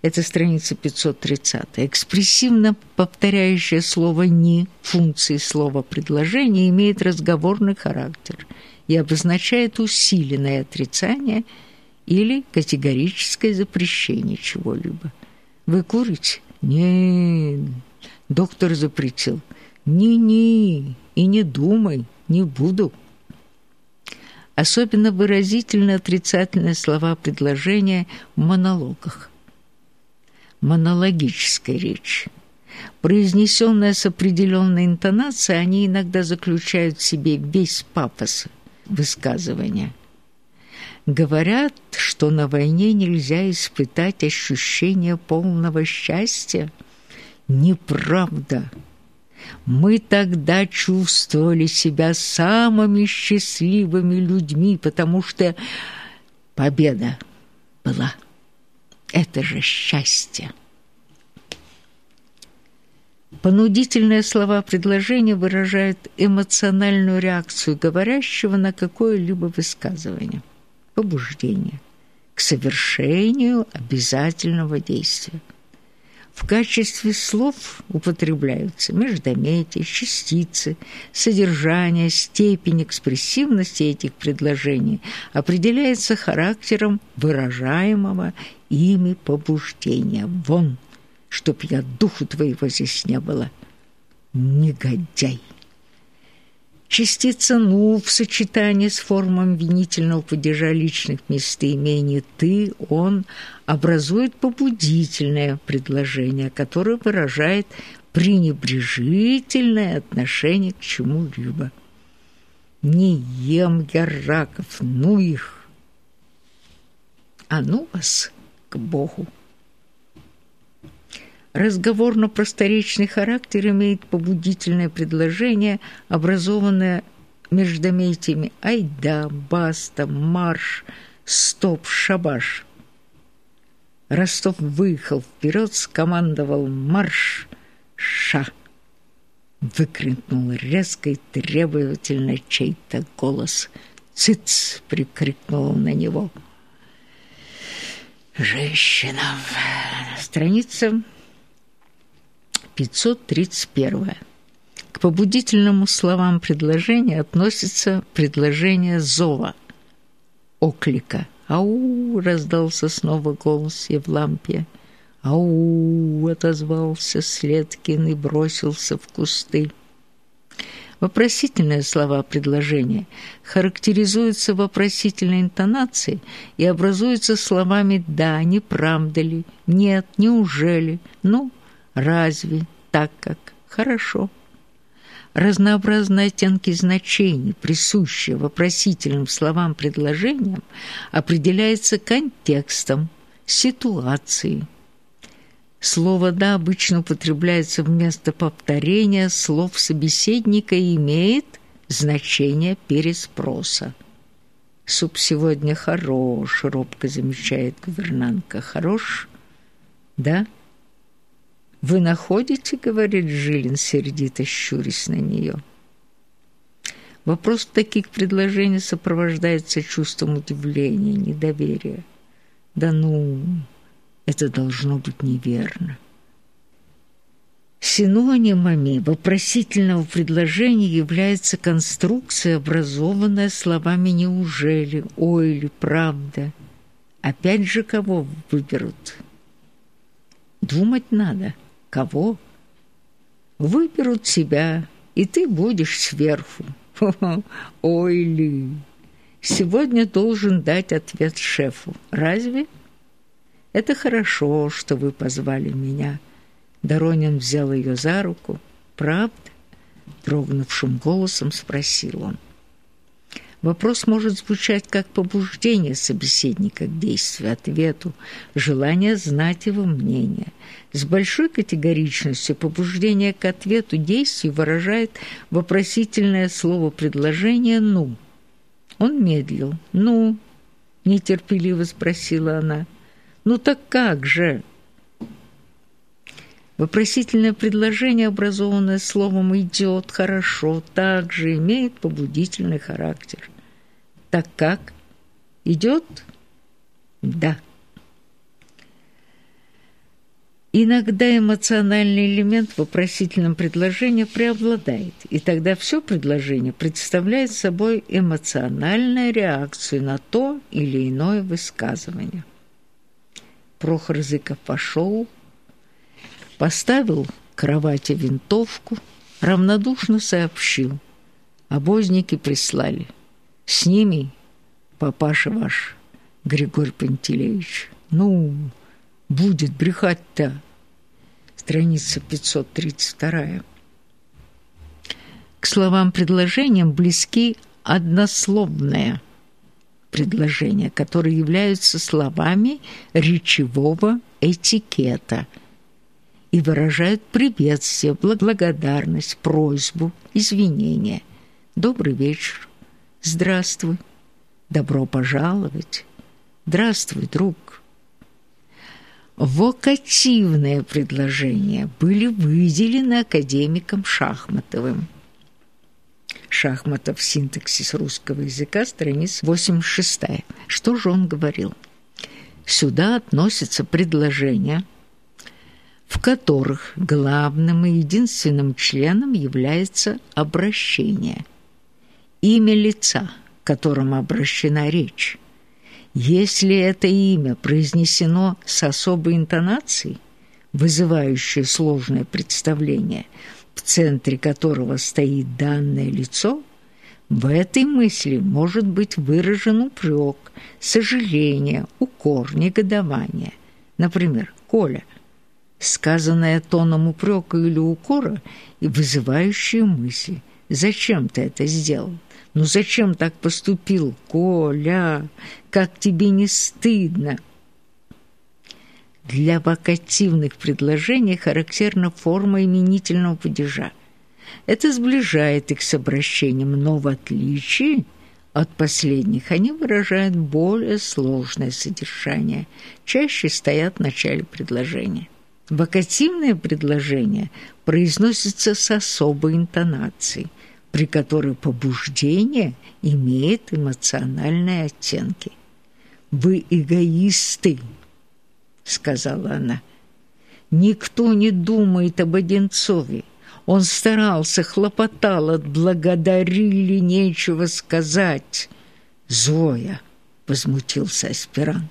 Это страница 530. Экспрессивно повторяющее слово «ни» функции слова предложения имеет разговорный характер и обозначает усиленное отрицание или категорическое запрещение чего-либо. Вы курите? Не, доктор запретил. Не-не, и не думай, не буду. Особенно выразительно отрицательные слова предложения в монологах монологической речи. Произнесенная с определенной интонацией, они иногда заключают в себе весь пафос высказывания. Говорят, что на войне нельзя испытать ощущение полного счастья. Неправда. Мы тогда чувствовали себя самыми счастливыми людьми, потому что победа была. Это же счастье. Понудительные слова предложения выражают эмоциональную реакцию говорящего на какое-либо высказывание, побуждение к совершению обязательного действия. В качестве слов употребляются междометия, частицы, содержание, степень экспрессивности этих предложений определяется характером выражаемого ими побуждения. Вон, чтоб я духу твоего здесь не было. Негодяй! Частица «ну» в сочетании с формом винительного падежа личных местоимений «ты», «он» образует побудительное предложение, которое выражает пренебрежительное отношение к чему-либо. «Не ем я раков, ну их!» «А ну вас к Богу!» Разговорно-просторечный характер имеет побудительное предложение, образованное междометиями «айда», «баста», «марш», «стоп», «шабаш». Ростов выехал вперед, скомандовал «марш», «ша». Выкрикнул резко и требовательно чей-то голос. «Цыц!» — прикрикнул на него. «Женщина!» Страница 531. К побудительному словам предложения относится предложение зова, оклика. «Ау!» — раздался снова голос Евлампия. «Ау!» — отозвался Следкин и бросился в кусты. Вопросительные слова предложения характеризуются вопросительной интонацией и образуются словами «да», «не правда ли», «нет», «неужели», «ну», разве, так как, хорошо. Разнообразные оттенки значений, присущие вопросительным словам-предложениям, определяются контекстом, ситуацией. Слово «да» обычно употребляется вместо повторения слов собеседника и имеет значение переспроса. «Суп сегодня хорош», — робко замечает гувернантка. «Хорош? Да?» «Вы находите?» — говорит Жилин, сердито щурясь на нее. Вопрос таких предложений сопровождается чувством удивления, недоверия. «Да ну, это должно быть неверно». Синонимами вопросительного предложения является конструкция, образованная словами «неужели», «ой» или «правда». Опять же, кого выберут? Думать надо – Кого? Выберут себя, и ты будешь сверху. Ой ли! Сегодня должен дать ответ шефу. Разве? Это хорошо, что вы позвали меня. Доронин взял ее за руку. Правда? Дрогнувшим голосом спросил он. Вопрос может звучать как побуждение собеседника к действию, ответу, желание знать его мнение. С большой категоричностью побуждение к ответу действию выражает вопросительное слово предложение «ну». Он медлил. «Ну?» – нетерпеливо спросила она. «Ну так как же?» Вопросительное предложение, образованное словом «идет», «хорошо», также имеет побудительный характер. Так как? Идет? Да. Иногда эмоциональный элемент в вопросительном предложении преобладает, и тогда все предложение представляет собой эмоциональную реакцию на то или иное высказывание. Прохор Зыков пошел, поставил кровати винтовку, равнодушно сообщил. Обозники прислали. С ними папаша ваш, Григорий Пантелеевич. Ну, будет брехать-то. Страница 532. К словам предложениям близки однословное предложения, которые являются словами речевого этикета и выражают приветствие, благодарность, просьбу, извинение. Добрый вечер. Здравствуй. Добро пожаловать. Здравствуй, друг. Вокативные предложения были выделены академиком Шахматовым. Шахматов «Синтаксис русского языка», страница 86. Что же он говорил? Сюда относятся предложения, которых главным и единственным членом является обращение, имя лица, к которому обращена речь, если это имя произнесено с особой интонацией, вызывающей сложное представление, в центре которого стоит данное лицо, в этой мысли может быть выражен упрек, сожаление, укор, негодование. Например, «Коля», сказанное тоном упрека или укора и вызывающие мысли «Зачем ты это сделал?» Ну зачем так поступил, Коля? Как тебе не стыдно? Для вокативных предложений характерна форма именительного падежа. Это сближает их с обращением, но в отличие от последних они выражают более сложное содержание, чаще стоят в начале предложения. Вокативное предложение произносится с особой интонацией, при которой побуждение имеет эмоциональные оттенки. «Вы эгоисты», — сказала она. «Никто не думает об Одинцове. Он старался, хлопотал, отблагодарили, нечего сказать». «Зоя», — возмутился аспирант,